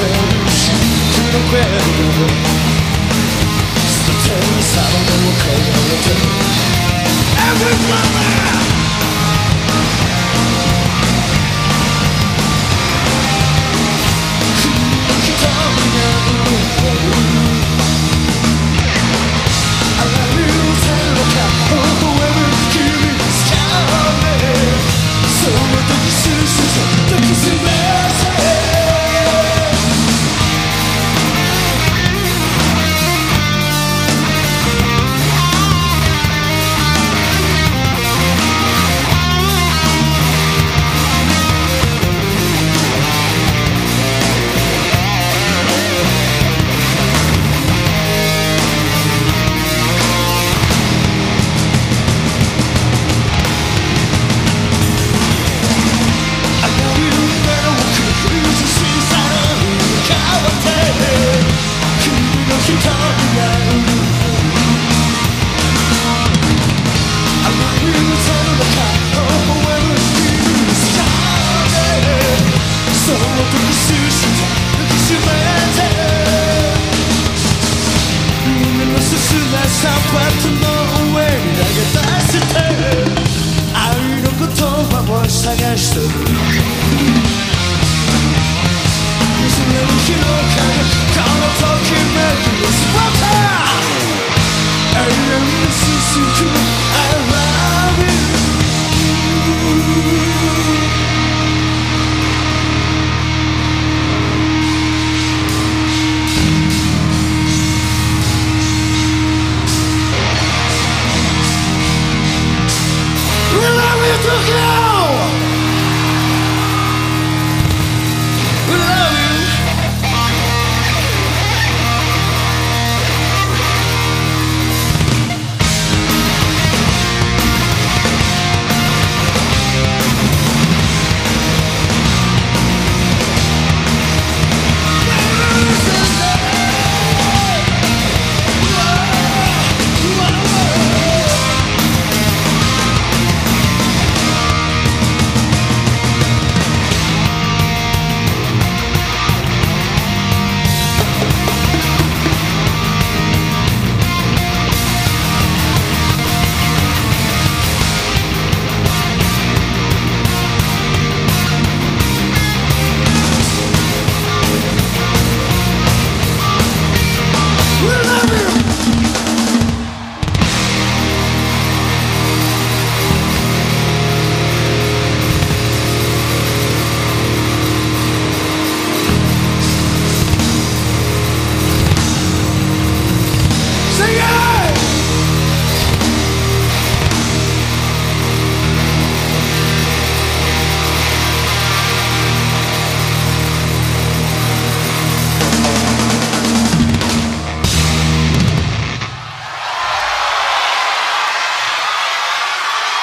semplici non credo Sto Every 愛の言葉を探してる。